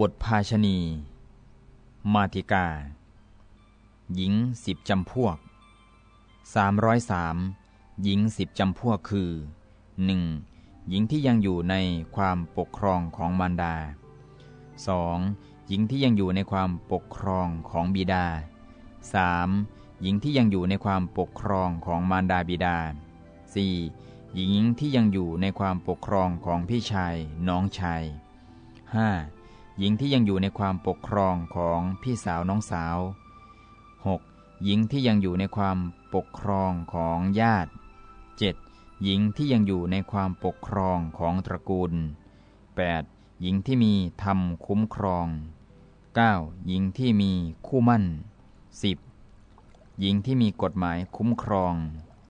บุตรภาชณี มาติกา หญิงสิบจำพวก 303 หญิงสิบจำพวกคือ 1. หญิงที่ยังอยู่ในความปกครองของมารดา 2. หญิงที่ยังอยู่ในความปกครองของบิดา 3. หญิงที่ยังอยู่ในความปกครองของมารดาบิดา 4. หญิงที่ยังอยู่ในความปกครองของพี่ชายน้องชาย 5. หญิงที่ยังอยู่ในความปกครองของพี่สาวน้องสาว 6. หญิงที่ยังอยู่ในความปกครองของญาติ 7. หญิงที่ยังอยู่ในความปกครองของตระกูล 8. หญิงที่มีธรรมคุ้มครอง 9. หญิงที่มีคู่มั่น 10. หญิงที่มีกฎหมายคุ้มครอง